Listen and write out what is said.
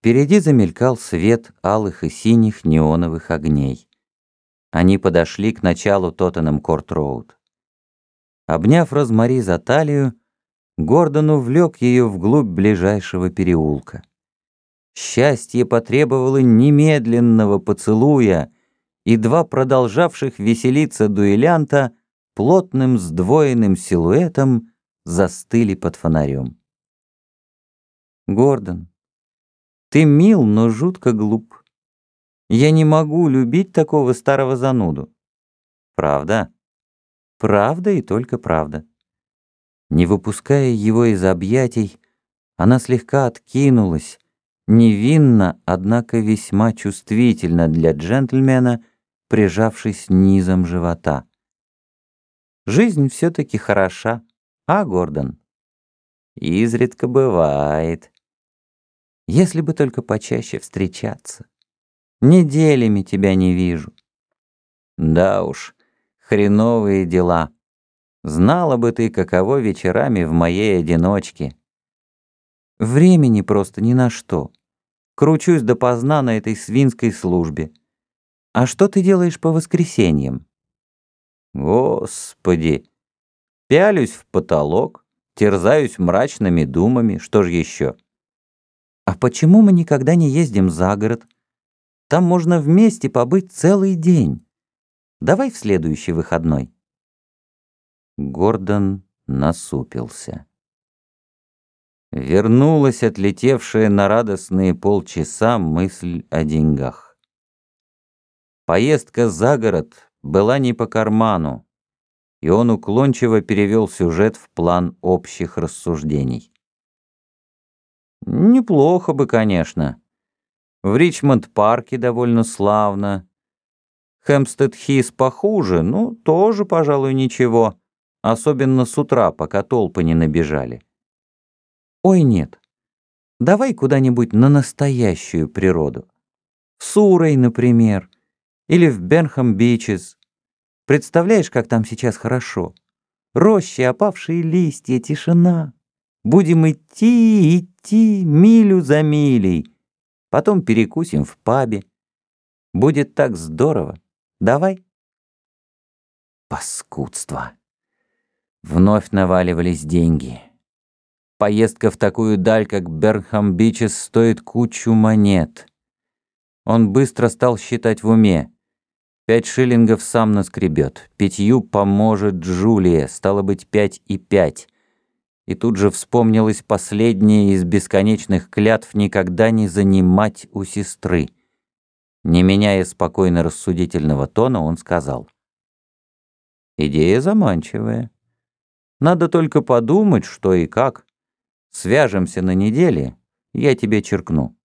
Впереди замелькал свет алых и синих неоновых огней. Они подошли к началу Тоттенем-Корт-Роуд. Обняв Розмари за талию, Гордон увлек ее вглубь ближайшего переулка. Счастье потребовало немедленного поцелуя, и два продолжавших веселиться дуэлянта плотным сдвоенным силуэтом застыли под фонарем. Гордон, ты мил, но жутко глуп. Я не могу любить такого старого зануду. Правда? Правда и только правда. Не выпуская его из объятий, она слегка откинулась, невинно, однако весьма чувствительно для джентльмена, прижавшись низом живота. Жизнь все-таки хороша, а, Гордон? Изредка бывает. Если бы только почаще встречаться. Неделями тебя не вижу. Да уж, хреновые дела. Знала бы ты, каково вечерами в моей одиночке. Времени просто ни на что. Кручусь допоздна на этой свинской службе. А что ты делаешь по воскресеньям? Господи! Пялюсь в потолок, терзаюсь мрачными думами, что ж еще? А почему мы никогда не ездим за город? Там можно вместе побыть целый день. Давай в следующий выходной. Гордон насупился. Вернулась отлетевшая на радостные полчаса мысль о деньгах. Поездка за город была не по карману, и он уклончиво перевел сюжет в план общих рассуждений. Неплохо бы, конечно. В Ричмонд-парке довольно славно. Хэмпстед-Хис похуже, ну, тоже, пожалуй, ничего. Особенно с утра, пока толпы не набежали. Ой, нет. Давай куда-нибудь на настоящую природу. В Сурой, например, или в Бенхам-Бичес. Представляешь, как там сейчас хорошо? Рощи, опавшие листья, тишина. Будем идти, идти, милю за милей. Потом перекусим в пабе. Будет так здорово. Давай. Паскудство. Вновь наваливались деньги. Поездка в такую даль, как Бернхам-Бичес, стоит кучу монет. Он быстро стал считать в уме. Пять шиллингов сам наскребет. Пятью поможет Джулия, стало быть, пять и пять и тут же вспомнилась последняя из бесконечных клятв никогда не занимать у сестры. Не меняя спокойно рассудительного тона, он сказал. «Идея заманчивая. Надо только подумать, что и как. Свяжемся на неделе, я тебе черкну».